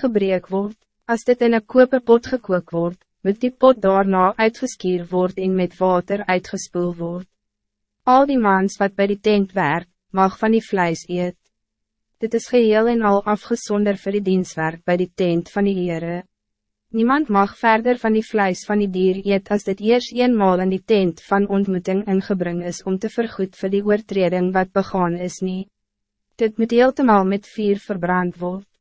gebreek word, als dit in een koperpot gekook wordt, moet die pot daarna uitgeskier word en met water uitgespoel word. Al die mans wat bij die tent werk, mag van die vlees eet. Dit is geheel en al afgezonder voor die dienstwerk bij die tent van die Heere. Niemand mag verder van die vlees van die dier eet als dit eerst eenmaal in die tent van ontmoeting ingebring is om te vergoed voor die oortreding wat begaan is niet. Dit moet heeltemal met vier verbrand worden.